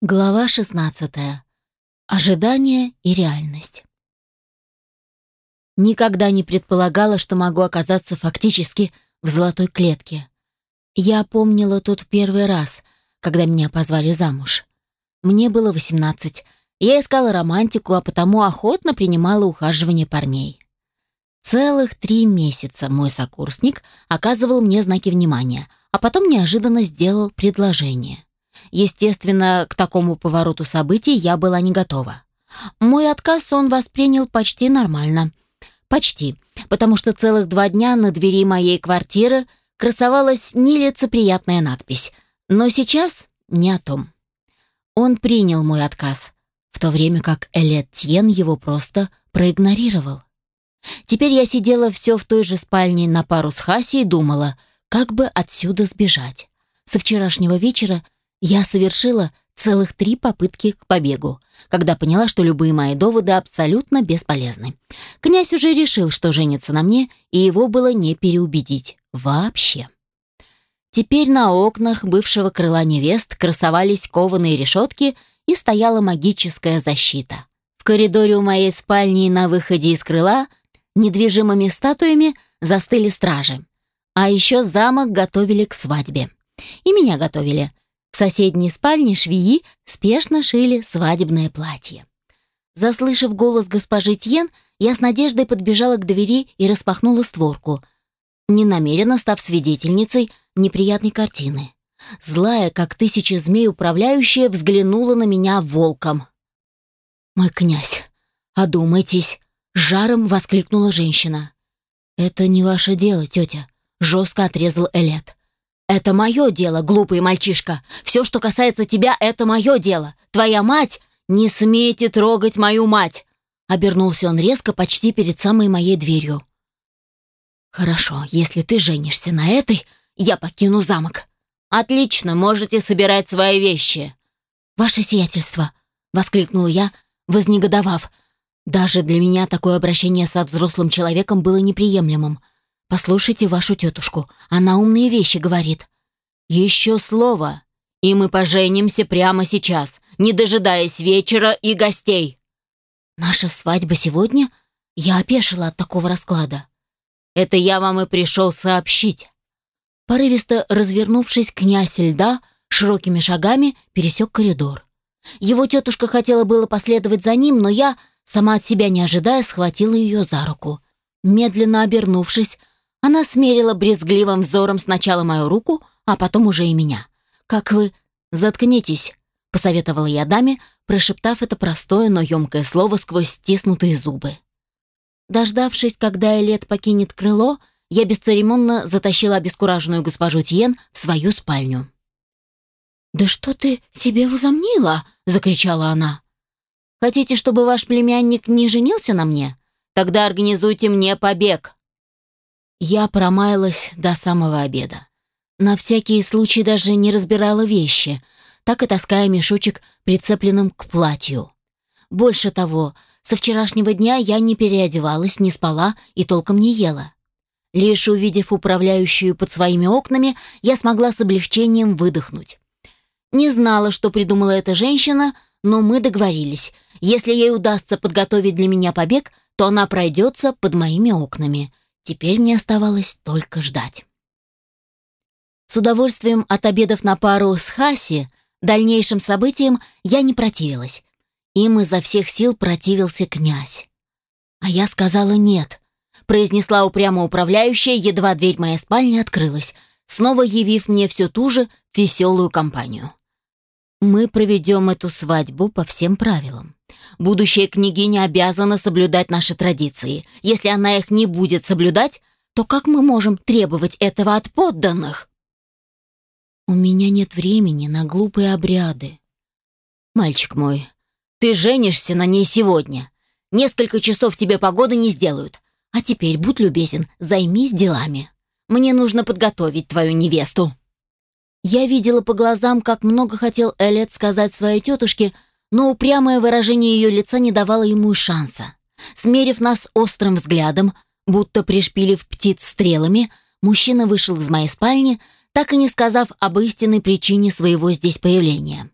Глава 16. Ожидание и реальность. Никогда не предполагала, что могу оказаться фактически в золотой клетке. Я помнила тот первый раз, когда меня позвали замуж. Мне было 18. Я искала романтику, а потому охотно принимала ухаживание парней. Целых три месяца мой сокурсник оказывал мне знаки внимания, а потом неожиданно сделал предложение. Естественно, к такому повороту событий я была не готова. Мой отказ он воспринял почти нормально. Почти, потому что целых два дня на двери моей квартиры красовалась нелицеприятная надпись. Но сейчас не о том. Он принял мой отказ, в то время как Элет Тьен его просто проигнорировал. Теперь я сидела все в той же спальне на пару с Хаси и думала, как бы отсюда сбежать. Со вчерашнего вечера я совершила целых три попытки к побегу, когда поняла, что любые мои доводы абсолютно бесполезны. Князь уже решил, что женится на мне, и его было не переубедить. Вообще. Теперь на окнах бывшего крыла невест красовались кованые решетки и стояла магическая защита. В коридоре у моей спальни и на выходе из крыла недвижимыми статуями застыли стражи. А еще замок готовили к свадьбе. И меня готовили. В соседней спальне швеи спешно шили свадебное платье. Заслышав голос госпожи Тьен, я с надеждой подбежала к двери и распахнула створку, не намеренно став свидетельницей неприятной картины. Злая, как тысяча змей управляющая, взглянула на меня волком. «Мой князь, одумайтесь!» — жаром воскликнула женщина. «Это не ваше дело, тетя», — жестко отрезал Элет. «Это мое дело, глупый мальчишка. Все, что касается тебя, это мое дело. Твоя мать... Не смейте трогать мою мать!» Обернулся он резко, почти перед самой моей дверью. «Хорошо, если ты женишься на этой, я покину замок». «Отлично, можете собирать свои вещи». «Ваше сиятельство!» — воскликнула я, вознегодовав. Даже для меня такое обращение со взрослым человеком было неприемлемым. Послушайте вашу тетушку, она умные вещи говорит. Еще слово, и мы поженимся прямо сейчас, не дожидаясь вечера и гостей. Наша свадьба сегодня? Я опешила от такого расклада. Это я вам и пришел сообщить. Порывисто развернувшись, князь льда широкими шагами пересек коридор. Его тетушка хотела было последовать за ним, но я, сама от себя не ожидая, схватила ее за руку. Медленно обернувшись, она смерила брезгливым взором сначала мою руку, а потом уже и меня. «Как вы...» «Заткнитесь», — посоветовала я даме, прошептав это простое, но емкое слово сквозь стиснутые зубы. Дождавшись, когда Элет покинет крыло, я бесцеремонно затащила обескураженную госпожу Тьен в свою спальню. «Да что ты себе возомнила?» — закричала она. «Хотите, чтобы ваш племянник не женился на мне? Тогда организуйте мне побег!» Я промаялась до самого обеда. На всякий случай даже не разбирала вещи, так и таская мешочек, прицепленным к платью. Больше того, со вчерашнего дня я не переодевалась, не спала и толком не ела. Лишь увидев управляющую под своими окнами, я смогла с облегчением выдохнуть. Не знала, что придумала эта женщина, но мы договорились. Если ей удастся подготовить для меня побег, то она пройдется под моими окнами. Теперь мне оставалось только ждать. С удовольствием от обедов на пару с Хаси дальнейшим событиям я не противилась. Им изо всех сил противился князь. А я сказала «нет», произнесла упрямо управляющая, едва дверь моей спальни открылась, снова явив мне всю ту же веселую компанию. Мы проведем эту свадьбу по всем правилам. Будущая княгиня обязана соблюдать наши традиции. Если она их не будет соблюдать, то как мы можем требовать этого от подданных? У меня нет времени на глупые обряды. Мальчик мой, ты женишься на ней сегодня. Несколько часов тебе погоды не сделают. А теперь, будь любезен, займись делами. Мне нужно подготовить твою невесту. Я видела по глазам, как много хотел Элет сказать своей тетушке, но упрямое выражение ее лица не давало ему шанса. Смерив нас острым взглядом, будто пришпилив птиц стрелами, мужчина вышел из моей спальни, так и не сказав об истинной причине своего здесь появления.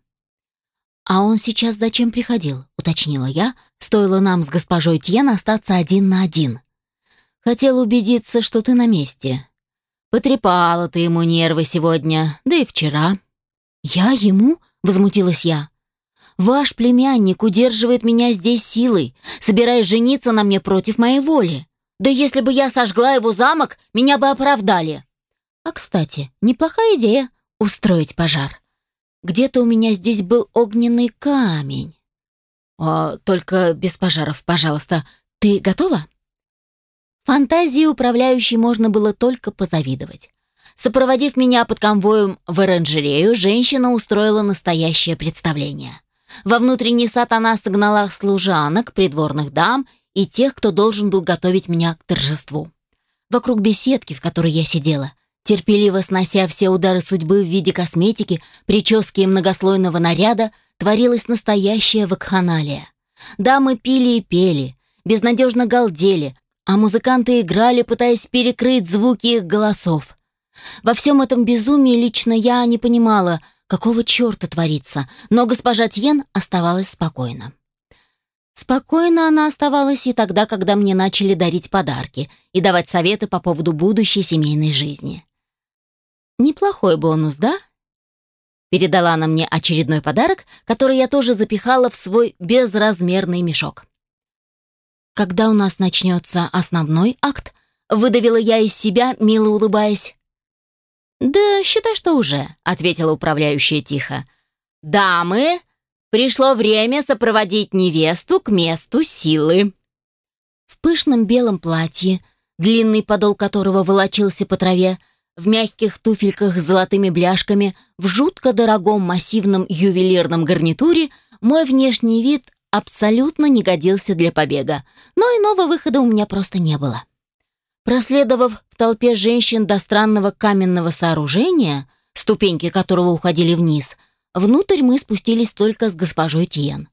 «А он сейчас зачем приходил?» — уточнила я. «Стоило нам с госпожой Тьен остаться один на один». «Хотел убедиться, что ты на месте. Потрепала ты ему нервы сегодня, да и вчера». «Я ему?» — возмутилась я. «Ваш племянник удерживает меня здесь силой, собираясь жениться на мне против моей воли. Да если бы я сожгла его замок, меня бы оправдали». «А, кстати, неплохая идея — устроить пожар». Где-то у меня здесь был огненный камень. О, только без пожаров, пожалуйста. Ты готова? Фантазии управляющей можно было только позавидовать. Сопроводив меня под конвоем в оранжерею, женщина устроила настоящее представление. Во внутренний сад она согнала служанок, придворных дам и тех, кто должен был готовить меня к торжеству. Вокруг беседки, в которой я сидела, Терпеливо снося все удары судьбы в виде косметики, прически и многослойного наряда, творилась настоящая вакханалия. Дамы пили и пели, безнадежно галдели, а музыканты играли, пытаясь перекрыть звуки их голосов. Во всем этом безумии лично я не понимала, какого черта творится, но госпожа Тьен оставалась спокойна. Спокойно она оставалась и тогда, когда мне начали дарить подарки и давать советы по поводу будущей семейной жизни. Неплохой бонус, да? Передала она мне очередной подарок, который я тоже запихала в свой безразмерный мешок. Когда у нас начнется основной акт, выдавила я из себя, мило улыбаясь. «Да, считай, что уже», — ответила управляющая тихо. «Дамы, пришло время сопроводить невесту к месту силы». В пышном белом платье, длинный подол которого волочился по траве, в мягких туфельках с золотыми бляшками, в жутко дорогом массивном ювелирном гарнитуре мой внешний вид абсолютно не годился для побега, но иного выхода у меня просто не было. Проследовав в толпе женщин до странного каменного сооружения, ступеньки которого уходили вниз, внутрь мы спустились только с госпожой Тиен.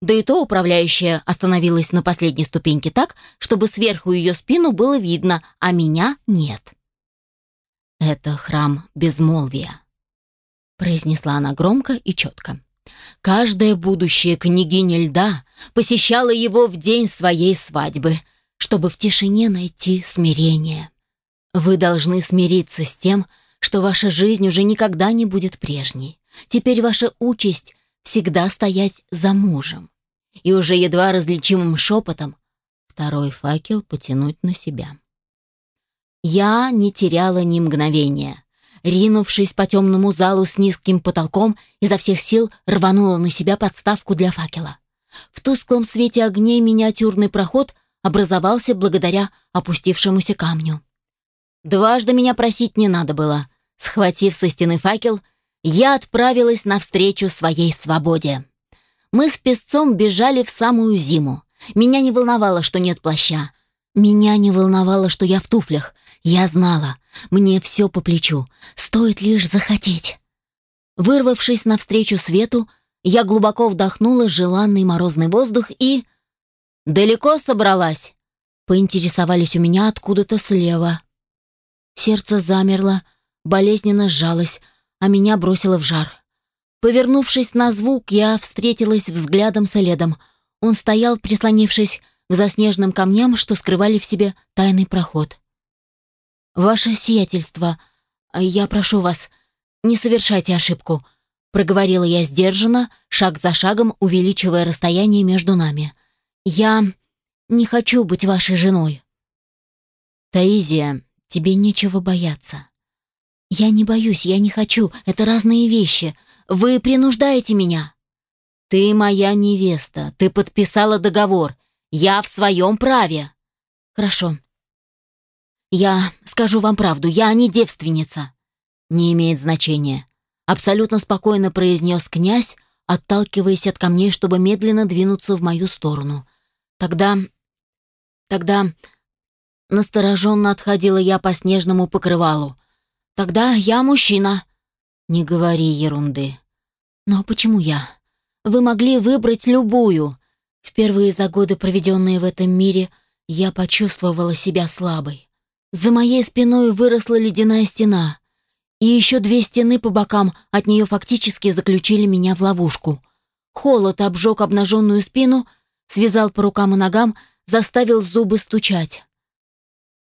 Да и то управляющая остановилась на последней ступеньке так, чтобы сверху ее спину было видно, а меня нет. «Это храм безмолвия», — произнесла она громко и четко. «Каждая будущая княгиня льда посещала его в день своей свадьбы, чтобы в тишине найти смирение. Вы должны смириться с тем, что ваша жизнь уже никогда не будет прежней. Теперь ваша участь всегда стоять за мужем. И уже едва различимым шепотом второй факел потянуть на себя. Я не теряла ни мгновения. Ринувшись по темному залу с низким потолком, изо всех сил рванула на себя подставку для факела. В тусклом свете огней миниатюрный проход образовался благодаря опустившемуся камню. Дважды меня просить не надо было. Схватив со стены факел, я отправилась навстречу своей свободе. Мы с песцом бежали в самую зиму. Меня не волновало, что нет плаща. Меня не волновало, что я в туфлях. Я знала, мне все по плечу, стоит лишь захотеть. Вырвавшись навстречу свету, я глубоко вдохнула желанный морозный воздух и... «Далеко собралась?» Поинтересовались у меня откуда-то слева. Сердце замерло, болезненно сжалось, а меня бросило в жар. Повернувшись на звук, я встретилась взглядом с Эледом. Он стоял, прислонившись к заснеженным камням, что скрывали в себе тайный проход. «Ваше сиятельство, я прошу вас, не совершайте ошибку», проговорила я сдержанно, шаг за шагом увеличивая расстояние между нами. «Я не хочу быть вашей женой». «Таизия, тебе нечего бояться». «Я не боюсь, я не хочу, это разные вещи. Вы принуждаете меня». «Ты моя невеста, ты подписала договор. Я в своем праве». «Хорошо, «Я скажу вам правду, я не девственница». «Не имеет значения», — абсолютно спокойно произнес князь, отталкиваясь от камней, чтобы медленно двинуться в мою сторону. «Тогда... тогда...» Настороженно отходила я по снежному покрывалу. «Тогда я мужчина». «Не говори ерунды». «Но почему я? Вы могли выбрать любую». Впервые за годы, проведенные в этом мире, я почувствовала себя слабой. За моей спиной выросла ледяная стена, и еще две стены по бокам от нее фактически заключили меня в ловушку. Холод обжег обнаженную спину, связал по рукам и ногам, заставил зубы стучать.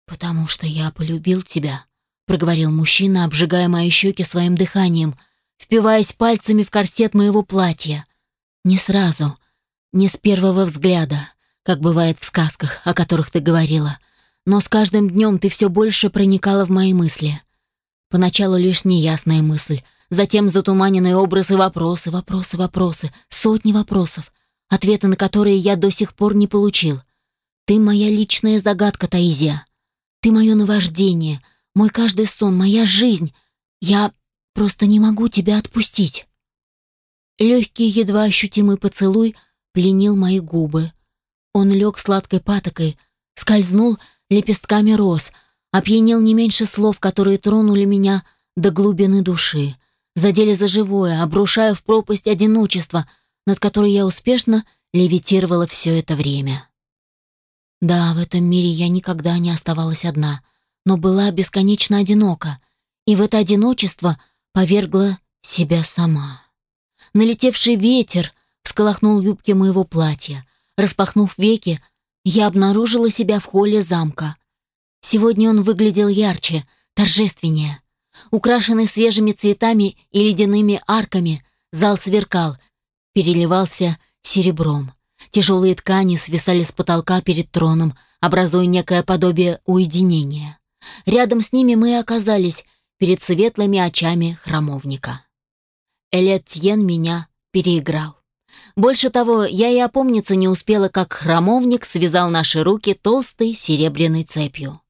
«Потому что я полюбил тебя», — проговорил мужчина, обжигая мои щеки своим дыханием, впиваясь пальцами в корсет моего платья. Не сразу, не с первого взгляда, как бывает в сказках, о которых ты говорила, но с каждым днем ты все больше проникала в мои мысли. Поначалу лишь неясная мысль, затем затуманенные образы, вопросы, вопросы, вопросы, сотни вопросов, ответы на которые я до сих пор не получил. Ты моя личная загадка, Таизия. Ты мое наваждение, мой каждый сон, моя жизнь. Я просто не могу тебя отпустить. Легкий, едва ощутимый поцелуй пленил мои губы. Он лег сладкой патокой, скользнул лепестками роз, опьянел не меньше слов, которые тронули меня до глубины души, задели за живое, обрушая в пропасть одиночества, над которой я успешно левитировала все это время. Да, в этом мире я никогда не оставалась одна, но была бесконечно одинока, и в это одиночество повергла себя сама. Налетевший ветер всколохнул юбки моего платья. Распахнув веки, я обнаружила себя в холле замка. Сегодня он выглядел ярче, торжественнее. Украшенный свежими цветами и ледяными арками, зал сверкал, переливался серебром. Тяжелые ткани свисали с потолка перед троном, образуя некое подобие уединения. Рядом с ними мы оказались перед светлыми очами храмовника. Элет Тьен меня переиграл. Больше того, я и опомниться не успела, как храмовник связал наши руки толстой серебряной цепью.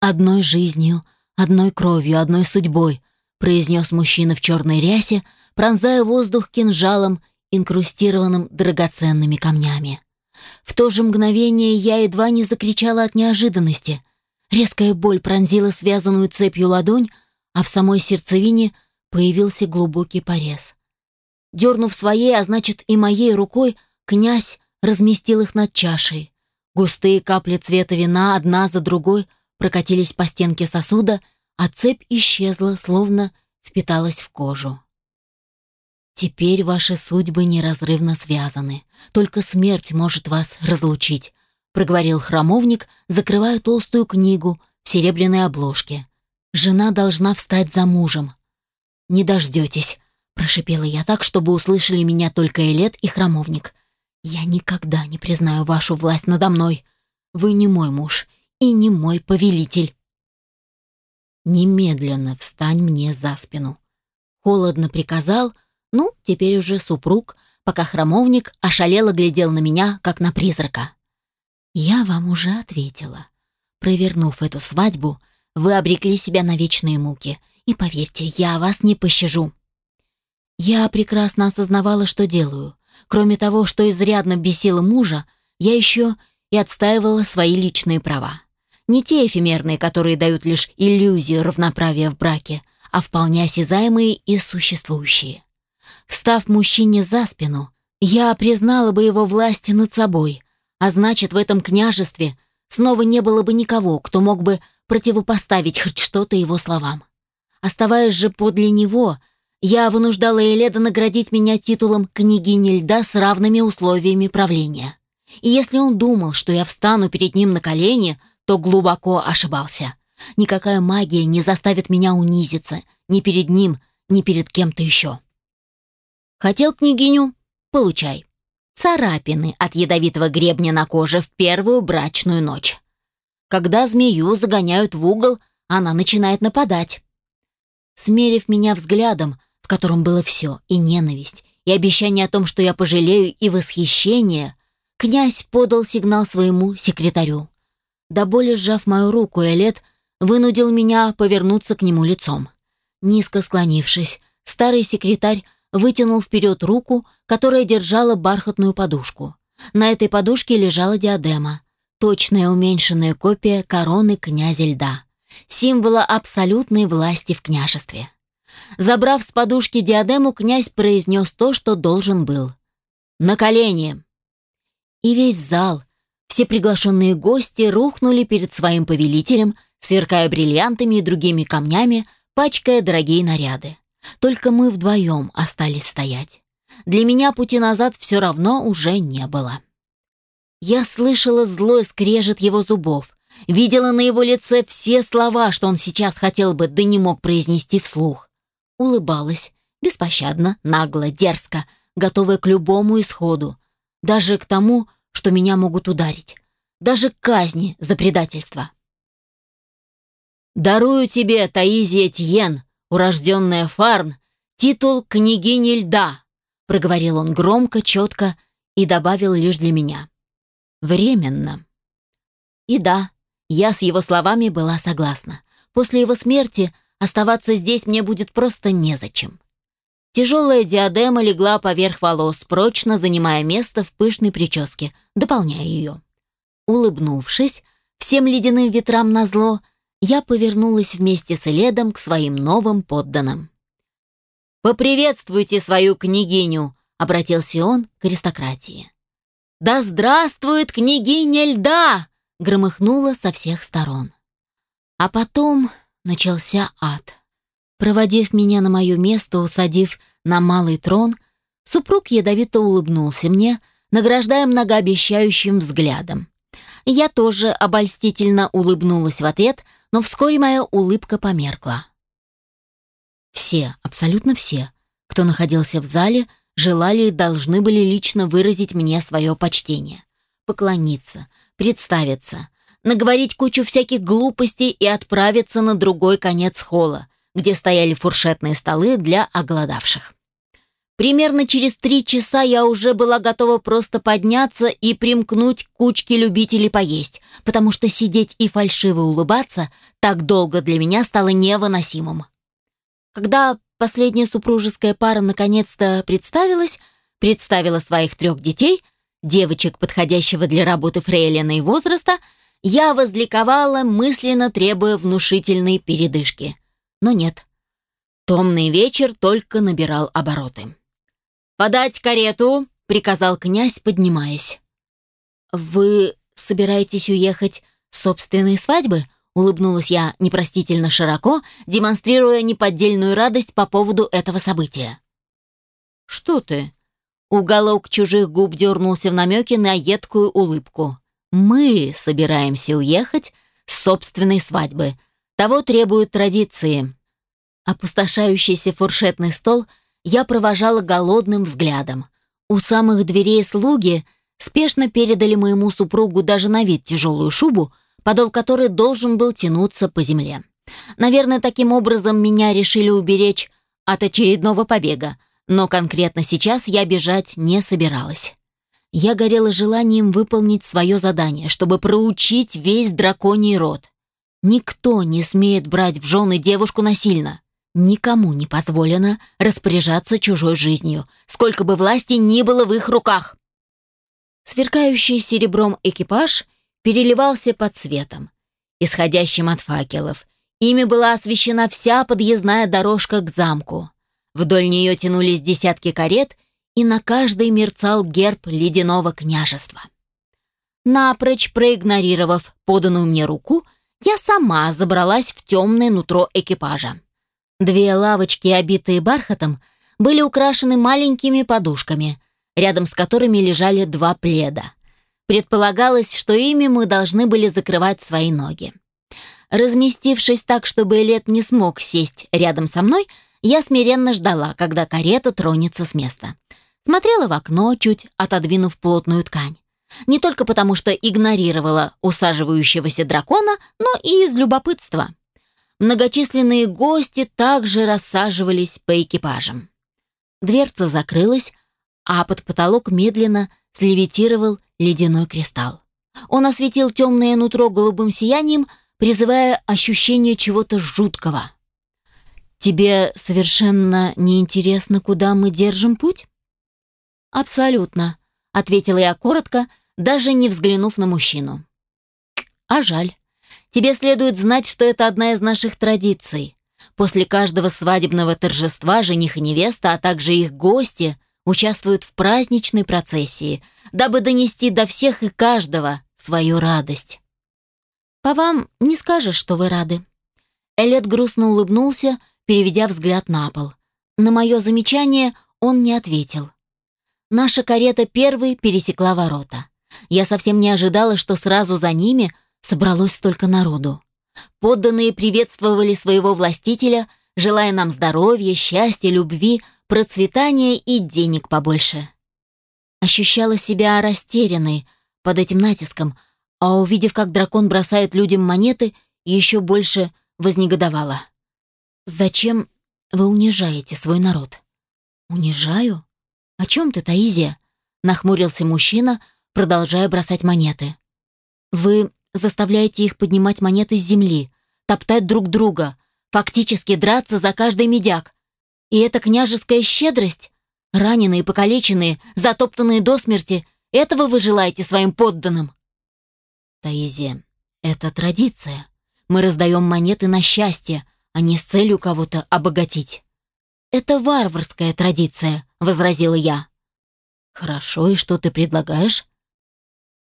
«Одной жизнью, одной кровью, одной судьбой», произнес мужчина в черной рясе, пронзая воздух кинжалом инкрустированным драгоценными камнями. В то же мгновение я едва не закричала от неожиданности. Резкая боль пронзила связанную цепью ладонь, а в самой сердцевине появился глубокий порез. Дернув своей, а значит и моей рукой, князь разместил их над чашей. Густые капли цвета вина одна за другой прокатились по стенке сосуда, а цепь исчезла, словно впиталась в кожу. Теперь ваши судьбы неразрывно связаны. Только смерть может вас разлучить, проговорил храмовник, закрывая толстую книгу в серебряной обложке. Жена должна встать за мужем. Не дождетесь, прошипела я так, чтобы услышали меня только Элет и храмовник. Я никогда не признаю вашу власть надо мной. Вы не мой муж и не мой повелитель. Немедленно встань мне за спину. Холодно приказал, ну, теперь уже супруг, пока храмовник ошалело глядел на меня, как на призрака. Я вам уже ответила. Провернув эту свадьбу, вы обрекли себя на вечные муки. И поверьте, я вас не пощажу. Я прекрасно осознавала, что делаю. Кроме того, что изрядно бесило мужа, я еще и отстаивала свои личные права. Не те эфемерные, которые дают лишь иллюзию равноправия в браке, а вполне осязаемые и существующие. Встав мужчине за спину, я признала бы его власть над собой, а значит, в этом княжестве снова не было бы никого, кто мог бы противопоставить хоть что-то его словам. Оставаясь же подле него, я вынуждала Эледа наградить меня титулом княгини льда с равными условиями правления. И если он думал, что я встану перед ним на колени, то глубоко ошибался. Никакая магия не заставит меня унизиться ни перед ним, ни перед кем-то еще. Хотел княгиню? Получай. Царапины от ядовитого гребня на коже в первую брачную ночь. Когда змею загоняют в угол, она начинает нападать. Смерив меня взглядом, в котором было все, и ненависть, и обещание о том, что я пожалею, и восхищение, князь подал сигнал своему секретарю. До боли сжав мою руку, Элет вынудил меня повернуться к нему лицом. Низко склонившись, старый секретарь вытянул вперед руку, которая держала бархатную подушку. На этой подушке лежала диадема, точная уменьшенная копия короны князя льда, символа абсолютной власти в княжестве. Забрав с подушки диадему, князь произнес то, что должен был. «На колени!» И весь зал, все приглашенные гости рухнули перед своим повелителем, сверкая бриллиантами и другими камнями, пачкая дорогие наряды. Только мы вдвоем остались стоять. Для меня пути назад все равно уже не было. Я слышала злой скрежет его зубов, видела на его лице все слова, что он сейчас хотел бы, да не мог произнести вслух. Улыбалась, беспощадно, нагло, дерзко, готовая к любому исходу, даже к тому, что меня могут ударить, даже к казни за предательство. «Дарую тебе, Таизия Тьен, урожденная Фарн, титул княгини льда», проговорил он громко, четко и добавил лишь для меня. «Временно». И да, я с его словами была согласна. После его смерти оставаться здесь мне будет просто незачем. Тяжелая диадема легла поверх волос, прочно занимая место в пышной прическе, дополняя ее. Улыбнувшись, всем ледяным ветрам назло, я повернулась вместе с Эледом к своим новым подданным. «Поприветствуйте свою княгиню!» — обратился он к аристократии. «Да здравствует княгиня льда!» — громыхнуло со всех сторон. А потом начался ад. Проводив меня на мое место, усадив на малый трон, супруг ядовито улыбнулся мне, награждая многообещающим взглядом. Я тоже обольстительно улыбнулась в ответ, но вскоре моя улыбка померкла. Все, абсолютно все, кто находился в зале, желали и должны были лично выразить мне свое почтение. Поклониться, представиться, наговорить кучу всяких глупостей и отправиться на другой конец холла, где стояли фуршетные столы для оголодавших. Примерно через три часа я уже была готова просто подняться и примкнуть к кучке любителей поесть, потому что сидеть и фальшиво улыбаться так долго для меня стало невыносимым. Когда последняя супружеская пара наконец-то представилась, представила своих трех детей, девочек, подходящего для работы фрейлина и возраста, я возликовала, мысленно требуя внушительной передышки. Но нет. Томный вечер только набирал обороты. «Подать карету!» — приказал князь, поднимаясь. «Вы собираетесь уехать с собственной свадьбы?» — улыбнулась я непростительно широко, демонстрируя неподдельную радость по поводу этого события. «Что ты?» Уголок чужих губ дернулся в намеке на едкую улыбку. «Мы собираемся уехать с собственной свадьбы», того требуют традиции. Опустошающийся фуршетный стол я провожала голодным взглядом. У самых дверей слуги спешно передали моему супругу даже на вид тяжелую шубу, подол которой должен был тянуться по земле. Наверное, таким образом меня решили уберечь от очередного побега, но конкретно сейчас я бежать не собиралась. Я горела желанием выполнить свое задание, чтобы проучить весь драконий род. Никто не смеет брать в жены девушку насильно. Никому не позволено распоряжаться чужой жизнью, сколько бы власти ни было в их руках. Сверкающий серебром экипаж переливался под светом, исходящим от факелов. Ими была освещена вся подъездная дорожка к замку. Вдоль нее тянулись десятки карет, и на каждой мерцал герб ледяного княжества. Напрочь проигнорировав поданную мне руку, я сама забралась в темное нутро экипажа. Две лавочки, обитые бархатом, были украшены маленькими подушками, рядом с которыми лежали два пледа. Предполагалось, что ими мы должны были закрывать свои ноги. Разместившись так, чтобы Элет не смог сесть рядом со мной, я смиренно ждала, когда карета тронется с места. Смотрела в окно, чуть отодвинув плотную ткань. Не только потому, что игнорировала усаживающегося дракона, но и из любопытства. Многочисленные гости также рассаживались по экипажам. Дверца закрылась, а под потолок медленно слевитировал ледяной кристалл. Он осветил темное нутро голубым сиянием, призывая ощущение чего-то жуткого. «Тебе совершенно не интересно, куда мы держим путь?» «Абсолютно», — ответила я коротко, даже не взглянув на мужчину. А жаль. Тебе следует знать, что это одна из наших традиций. После каждого свадебного торжества жених и невеста, а также их гости участвуют в праздничной процессии, дабы донести до всех и каждого свою радость. По вам не скажешь, что вы рады. Элет грустно улыбнулся, переведя взгляд на пол. На мое замечание он не ответил. Наша карета первой пересекла ворота. Я совсем не ожидала, что сразу за ними собралось столько народу. Подданные приветствовали своего властителя, желая нам здоровья, счастья, любви, процветания и денег побольше. Ощущала себя растерянной под этим натиском, а увидев, как дракон бросает людям монеты, еще больше вознегодовала. «Зачем вы унижаете свой народ?» «Унижаю? О чем ты, Таизия?» — нахмурился мужчина, продолжая бросать монеты. «Вы заставляете их поднимать монеты с земли, топтать друг друга, фактически драться за каждый медяк. И это княжеская щедрость? Раненые, покалеченные, затоптанные до смерти — этого вы желаете своим подданным?» «Таизия, это традиция. Мы раздаем монеты на счастье, а не с целью кого-то обогатить». «Это варварская традиция», — возразила я. «Хорошо, и что ты предлагаешь?»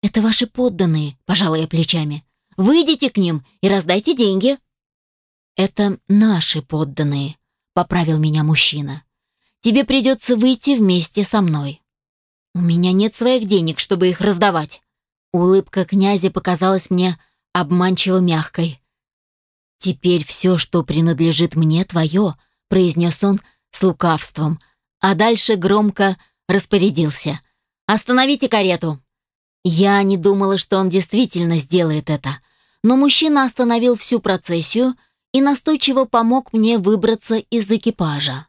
«Это ваши подданные», — пожала я плечами. «Выйдите к ним и раздайте деньги». «Это наши подданные», — поправил меня мужчина. «Тебе придется выйти вместе со мной». «У меня нет своих денег, чтобы их раздавать». Улыбка князя показалась мне обманчиво мягкой. «Теперь все, что принадлежит мне, твое», — произнес он с лукавством, а дальше громко распорядился. «Остановите карету!» Я не думала, что он действительно сделает это, но мужчина остановил всю процессию и настойчиво помог мне выбраться из экипажа.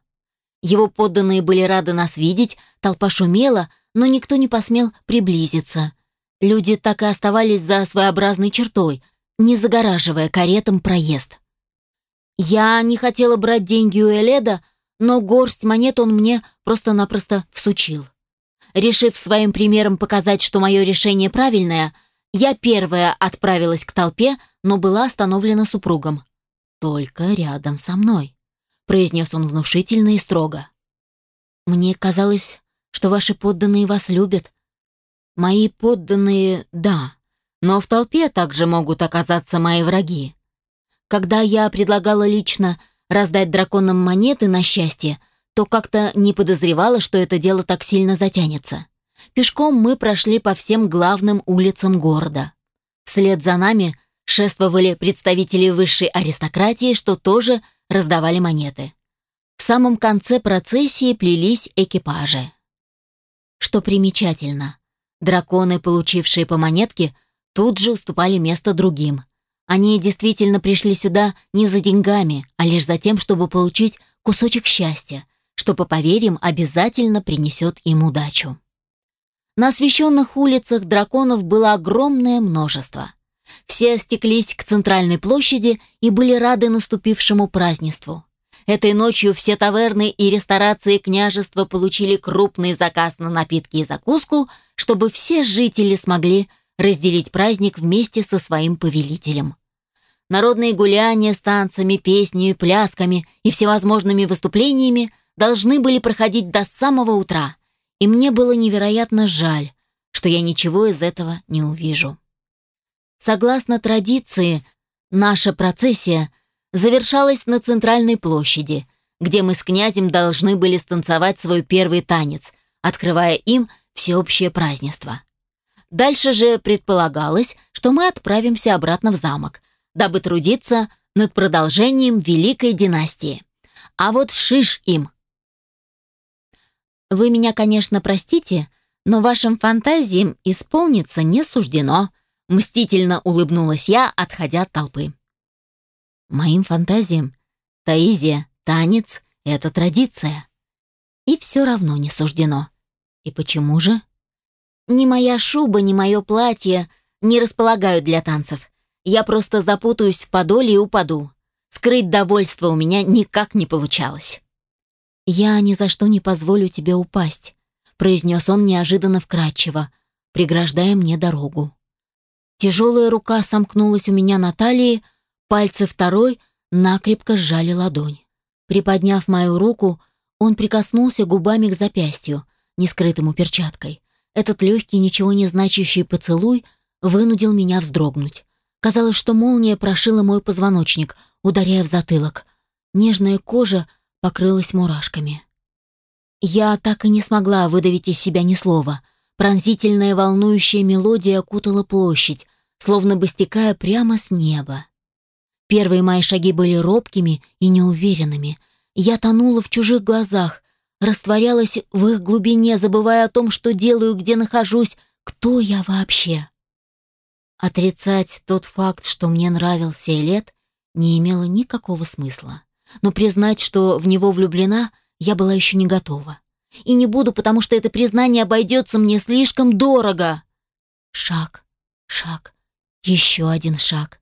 Его подданные были рады нас видеть, толпа шумела, но никто не посмел приблизиться. Люди так и оставались за своеобразной чертой, не загораживая каретам проезд. Я не хотела брать деньги у Эледа, но горсть монет он мне просто-напросто всучил. Решив своим примером показать, что мое решение правильное, я первая отправилась к толпе, но была остановлена супругом. «Только рядом со мной», — произнес он внушительно и строго. «Мне казалось, что ваши подданные вас любят». «Мои подданные — да, но в толпе также могут оказаться мои враги. Когда я предлагала лично раздать драконам монеты на счастье, то как-то не подозревала, что это дело так сильно затянется. Пешком мы прошли по всем главным улицам города. Вслед за нами шествовали представители высшей аристократии, что тоже раздавали монеты. В самом конце процессии плелись экипажи. Что примечательно, драконы, получившие по монетке, тут же уступали место другим. Они действительно пришли сюда не за деньгами, а лишь за тем, чтобы получить кусочек счастья, что, по поверьям, обязательно принесет им удачу. На освещенных улицах драконов было огромное множество. Все стеклись к центральной площади и были рады наступившему празднеству. Этой ночью все таверны и ресторации княжества получили крупный заказ на напитки и закуску, чтобы все жители смогли разделить праздник вместе со своим повелителем. Народные гуляния с танцами, песнями, плясками и всевозможными выступлениями должны были проходить до самого утра, и мне было невероятно жаль, что я ничего из этого не увижу. Согласно традиции, наша процессия завершалась на центральной площади, где мы с князем должны были станцевать свой первый танец, открывая им всеобщее празднество. Дальше же предполагалось, что мы отправимся обратно в замок, дабы трудиться над продолжением великой династии. А вот шиш им. Вы меня, конечно, простите, но вашим фантазиям исполниться не суждено, мстительно улыбнулась я, отходя от толпы. Моим фантазиям Таизия, танец — это традиция. И все равно не суждено. И почему же? Ни моя шуба, ни мое платье не располагают для танцев. Я просто запутаюсь в подоле и упаду. Скрыть довольство у меня никак не получалось. «Я ни за что не позволю тебе упасть», — произнес он неожиданно вкрадчиво, преграждая мне дорогу. Тяжелая рука сомкнулась у меня на талии, пальцы второй накрепко сжали ладонь. Приподняв мою руку, он прикоснулся губами к запястью, не скрытому перчаткой. Этот легкий, ничего не значащий поцелуй вынудил меня вздрогнуть. Казалось, что молния прошила мой позвоночник, ударяя в затылок. Нежная кожа покрылась мурашками. Я так и не смогла выдавить из себя ни слова. Пронзительная волнующая мелодия окутала площадь, словно бы стекая прямо с неба. Первые мои шаги были робкими и неуверенными. Я тонула в чужих глазах, растворялась в их глубине, забывая о том, что делаю, где нахожусь, кто я вообще. Отрицать тот факт, что мне нравился Элет, не имело никакого смысла. Но признать, что в него влюблена, я была еще не готова. И не буду, потому что это признание обойдется мне слишком дорого. Шаг, шаг, еще один шаг.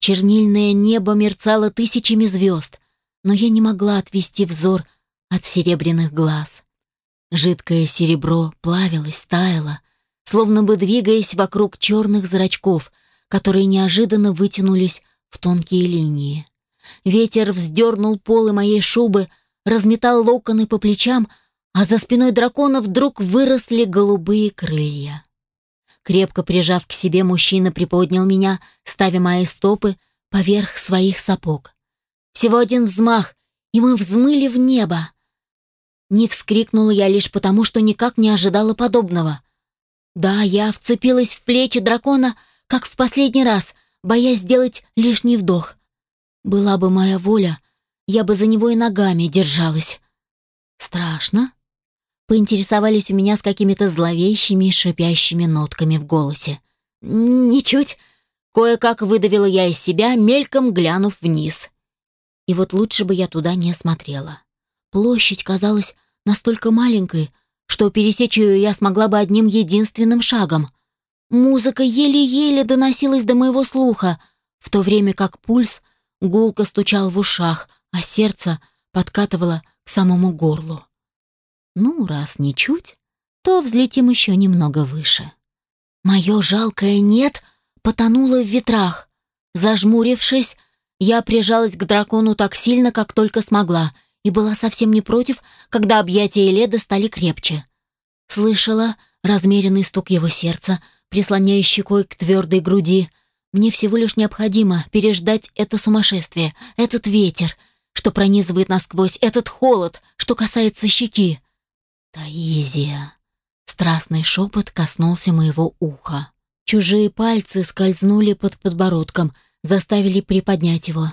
Чернильное небо мерцало тысячами звезд, но я не могла отвести взор от серебряных глаз. Жидкое серебро плавилось, таяло, словно бы двигаясь вокруг черных зрачков, которые неожиданно вытянулись в тонкие линии. Ветер вздернул полы моей шубы, разметал локоны по плечам, а за спиной дракона вдруг выросли голубые крылья. Крепко прижав к себе, мужчина приподнял меня, ставя мои стопы поверх своих сапог. Всего один взмах, и мы взмыли в небо. Не вскрикнула я лишь потому, что никак не ожидала подобного. Да, я вцепилась в плечи дракона, как в последний раз, боясь сделать лишний вдох. Была бы моя воля, я бы за него и ногами держалась. Страшно? Поинтересовались у меня с какими-то зловещими шипящими нотками в голосе. Ничуть. Кое-как выдавила я из себя, мельком глянув вниз. И вот лучше бы я туда не смотрела. Площадь казалась настолько маленькой, что пересечь ее я смогла бы одним единственным шагом. Музыка еле-еле доносилась до моего слуха, в то время как пульс гулко стучал в ушах, а сердце подкатывало к самому горлу. Ну, раз не чуть, то взлетим еще немного выше. Мое жалкое «нет» потонуло в ветрах. Зажмурившись, я прижалась к дракону так сильно, как только смогла, и была совсем не против, когда объятия Леда стали крепче. Слышала размеренный стук его сердца, прислоняя щекой к твердой груди. Мне всего лишь необходимо переждать это сумасшествие, этот ветер, что пронизывает насквозь, этот холод, что касается щеки. «Таизия!» Страстный шепот коснулся моего уха. Чужие пальцы скользнули под подбородком, заставили приподнять его.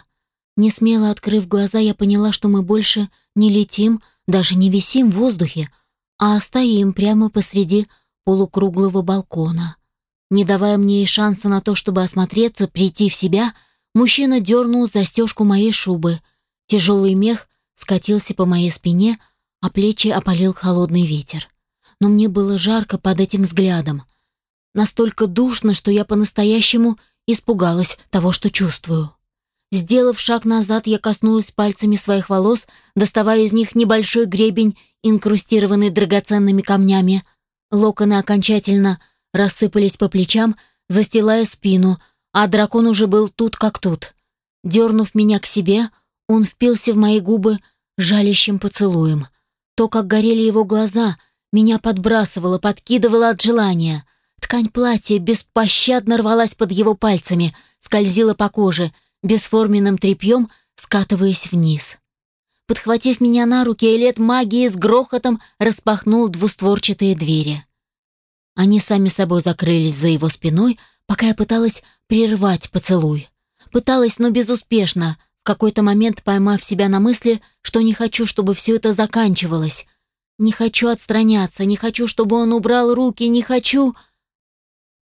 Не смело открыв глаза, я поняла, что мы больше не летим, даже не висим в воздухе, а стоим прямо посреди полукруглого балкона. Не давая мне и шанса на то, чтобы осмотреться, прийти в себя, мужчина дернул застежку моей шубы. Тяжелый мех скатился по моей спине, а плечи опалил холодный ветер. Но мне было жарко под этим взглядом. Настолько душно, что я по-настоящему испугалась того, что чувствую. Сделав шаг назад, я коснулась пальцами своих волос, доставая из них небольшой гребень, инкрустированный драгоценными камнями. Локоны окончательно рассыпались по плечам, застилая спину, а дракон уже был тут как тут. Дернув меня к себе, он впился в мои губы жалящим поцелуем. То, как горели его глаза, меня подбрасывало, подкидывало от желания. Ткань платья беспощадно рвалась под его пальцами, скользила по коже — бесформенным тряпьем скатываясь вниз. Подхватив меня на руки, Элет магии с грохотом распахнул двустворчатые двери. Они сами собой закрылись за его спиной, пока я пыталась прервать поцелуй. Пыталась, но безуспешно, в какой-то момент поймав себя на мысли, что не хочу, чтобы все это заканчивалось. Не хочу отстраняться, не хочу, чтобы он убрал руки, не хочу...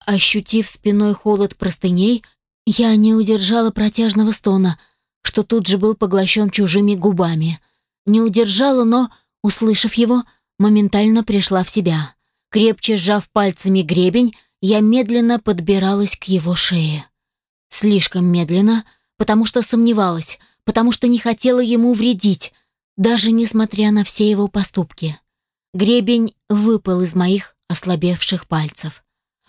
Ощутив спиной холод простыней, я не удержала протяжного стона, что тут же был поглощен чужими губами. Не удержала, но, услышав его, моментально пришла в себя. Крепче сжав пальцами гребень, я медленно подбиралась к его шее. Слишком медленно, потому что сомневалась, потому что не хотела ему вредить, даже несмотря на все его поступки. Гребень выпал из моих ослабевших пальцев.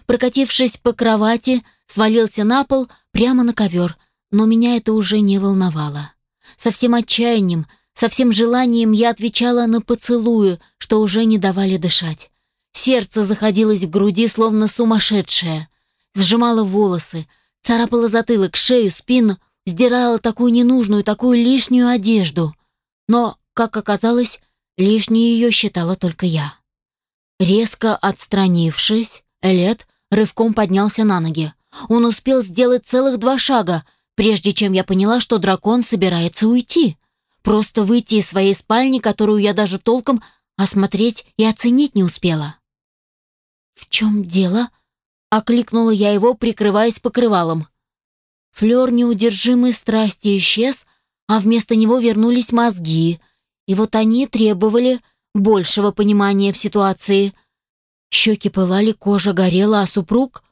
Прокатившись по кровати, свалился на пол прямо на ковер, но меня это уже не волновало. Со всем отчаянием, со всем желанием я отвечала на поцелуи, что уже не давали дышать. Сердце заходилось в груди, словно сумасшедшее. Сжимало волосы, царапало затылок, шею, спину, сдирала такую ненужную, такую лишнюю одежду. Но, как оказалось, Лишней ее считала только я. Резко отстранившись, Элет рывком поднялся на ноги. Он успел сделать целых два шага, прежде чем я поняла, что дракон собирается уйти. Просто выйти из своей спальни, которую я даже толком осмотреть и оценить не успела. «В чем дело?» — окликнула я его, прикрываясь покрывалом. Флёр неудержимой страсти исчез, а вместо него вернулись мозги, и вот они требовали большего понимания в ситуации. Щеки пылали, кожа горела, а супруг...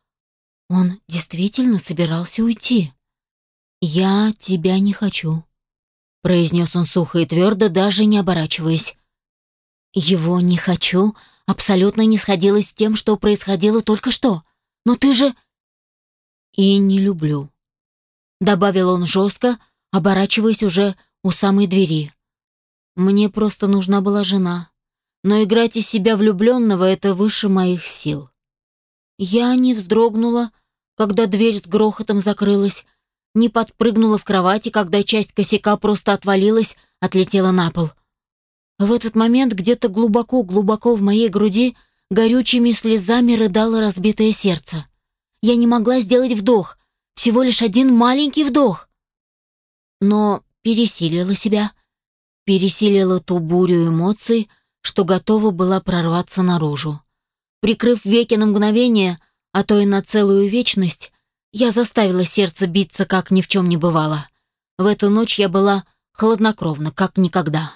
Он действительно собирался уйти. «Я тебя не хочу», — произнес он сухо и твердо, даже не оборачиваясь. «Его не хочу» абсолютно не сходилось с тем, что происходило только что. «Но ты же...» «И не люблю», — добавил он жестко, оборачиваясь уже у самой двери. «Мне просто нужна была жена, но играть из себя влюбленного — это выше моих сил». Я не вздрогнула, когда дверь с грохотом закрылась, не подпрыгнула в кровати, когда часть косяка просто отвалилась, отлетела на пол. В этот момент где-то глубоко-глубоко в моей груди горючими слезами рыдало разбитое сердце. Я не могла сделать вдох, всего лишь один маленький вдох. Но пересилила себя, пересилила ту бурю эмоций, что готова была прорваться наружу. Прикрыв веки на мгновение, а то и на целую вечность, я заставила сердце биться, как ни в чем не бывало. В эту ночь я была хладнокровна, как никогда.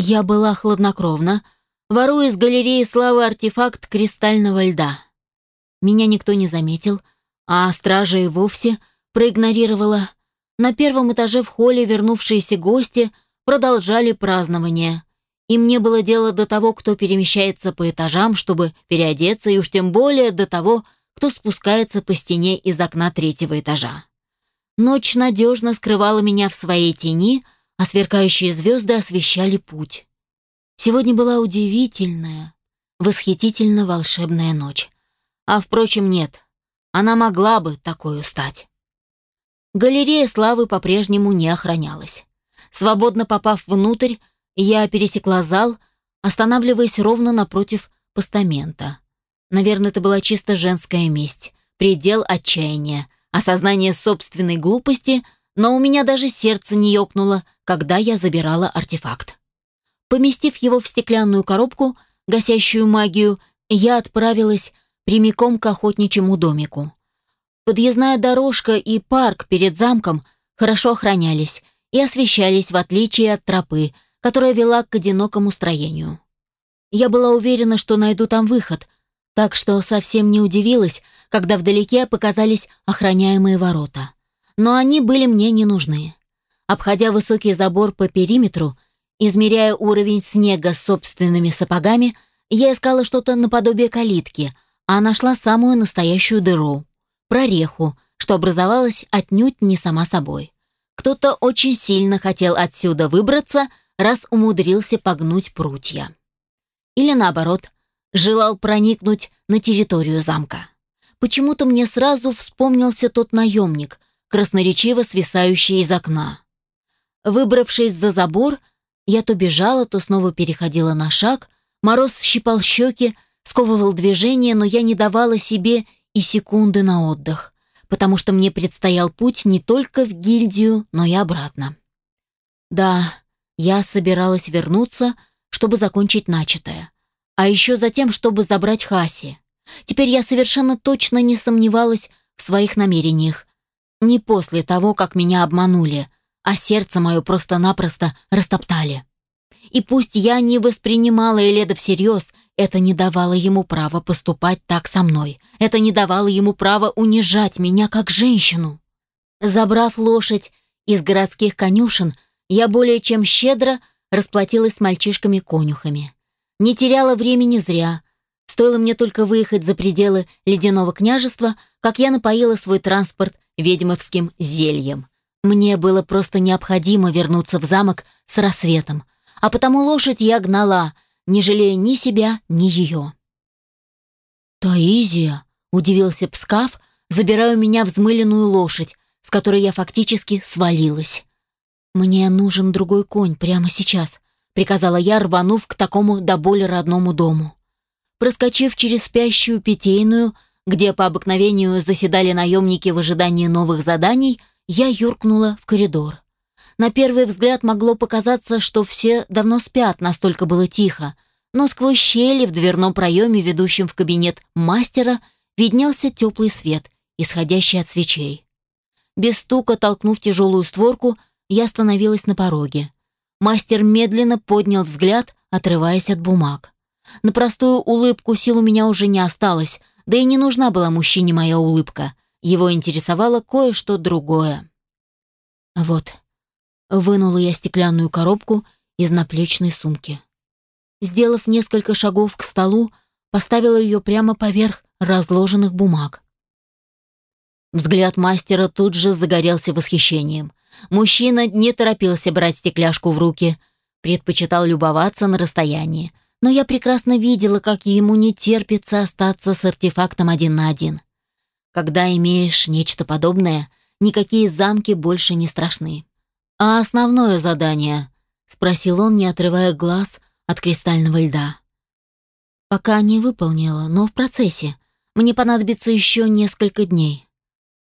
Я была хладнокровна, воруя из галереи славы артефакт кристального льда. Меня никто не заметил, а стража и вовсе проигнорировала. На первом этаже в холле вернувшиеся гости продолжали празднование. И мне было дело до того, кто перемещается по этажам, чтобы переодеться, и уж тем более до того, кто спускается по стене из окна третьего этажа. Ночь надежно скрывала меня в своей тени, а сверкающие звезды освещали путь. Сегодня была удивительная, восхитительно волшебная ночь. А, впрочем, нет, она могла бы такой стать. Галерея славы по-прежнему не охранялась. Свободно попав внутрь, я пересекла зал, останавливаясь ровно напротив постамента. Наверное, это была чисто женская месть, предел отчаяния, осознание собственной глупости, но у меня даже сердце не ёкнуло, когда я забирала артефакт. Поместив его в стеклянную коробку, гасящую магию, я отправилась прямиком к охотничьему домику. Подъездная дорожка и парк перед замком хорошо охранялись и освещались в отличие от тропы, которая вела к одинокому строению. Я была уверена, что найду там выход — так что совсем не удивилась, когда вдалеке показались охраняемые ворота. Но они были мне не нужны. Обходя высокий забор по периметру, измеряя уровень снега собственными сапогами, я искала что-то наподобие калитки, а нашла самую настоящую дыру, прореху, что образовалась отнюдь не сама собой. Кто-то очень сильно хотел отсюда выбраться, раз умудрился погнуть прутья. Или наоборот, желал проникнуть на территорию замка. Почему-то мне сразу вспомнился тот наемник, красноречиво свисающий из окна. Выбравшись за забор, я то бежала, то снова переходила на шаг, мороз щипал щеки, сковывал движение, но я не давала себе и секунды на отдых, потому что мне предстоял путь не только в гильдию, но и обратно. Да, я собиралась вернуться, чтобы закончить начатое, а еще за тем, чтобы забрать Хаси. Теперь я совершенно точно не сомневалась в своих намерениях. Не после того, как меня обманули, а сердце мое просто-напросто растоптали. И пусть я не воспринимала Эледа всерьез, это не давало ему права поступать так со мной. Это не давало ему права унижать меня как женщину. Забрав лошадь из городских конюшен, я более чем щедро расплатилась с мальчишками-конюхами. Не теряла времени зря. Стоило мне только выехать за пределы ледяного княжества, как я напоила свой транспорт ведьмовским зельем. Мне было просто необходимо вернуться в замок с рассветом, а потому лошадь я гнала, не жалея ни себя, ни ее. «Таизия!» — удивился Пскав, забирая у меня взмыленную лошадь, с которой я фактически свалилась. «Мне нужен другой конь прямо сейчас», приказала я, рванув к такому до боли родному дому. Проскочив через спящую питейную, где по обыкновению заседали наемники в ожидании новых заданий, я юркнула в коридор. На первый взгляд могло показаться, что все давно спят, настолько было тихо, но сквозь щели в дверном проеме, ведущем в кабинет мастера, виднелся теплый свет, исходящий от свечей. Без стука, толкнув тяжелую створку, я остановилась на пороге. Мастер медленно поднял взгляд, отрываясь от бумаг. На простую улыбку сил у меня уже не осталось, да и не нужна была мужчине моя улыбка. Его интересовало кое-что другое. Вот. Вынула я стеклянную коробку из наплечной сумки. Сделав несколько шагов к столу, поставила ее прямо поверх разложенных бумаг. Взгляд мастера тут же загорелся восхищением. Мужчина не торопился брать стекляшку в руки, предпочитал любоваться на расстоянии. Но я прекрасно видела, как ему не терпится остаться с артефактом один на один. Когда имеешь нечто подобное, никакие замки больше не страшны. «А основное задание?» — спросил он, не отрывая глаз от кристального льда. «Пока не выполнила, но в процессе. Мне понадобится еще несколько дней».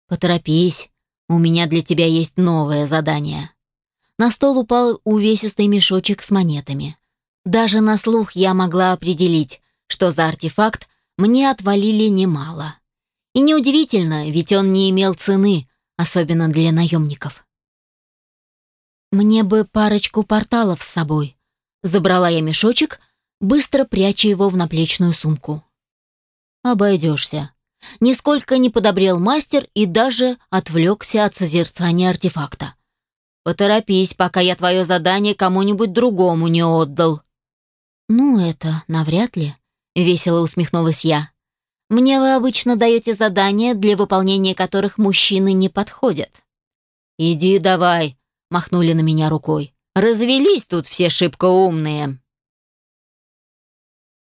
«Поторопись, у меня для тебя есть новое задание». На стол упал увесистый мешочек с монетами. Даже на слух я могла определить, что за артефакт мне отвалили немало. И неудивительно, ведь он не имел цены, особенно для наемников. Мне бы парочку порталов с собой. Забрала я мешочек, быстро пряча его в наплечную сумку. Обойдешься. Нисколько не подобрел мастер и даже отвлекся от созерцания артефакта. «Поторопись, пока я твое задание кому-нибудь другому не отдал». «Ну, это навряд ли», — весело усмехнулась я. «Мне вы обычно даете задания, для выполнения которых мужчины не подходят». «Иди давай», — махнули на меня рукой. «Развелись тут все шибко умные».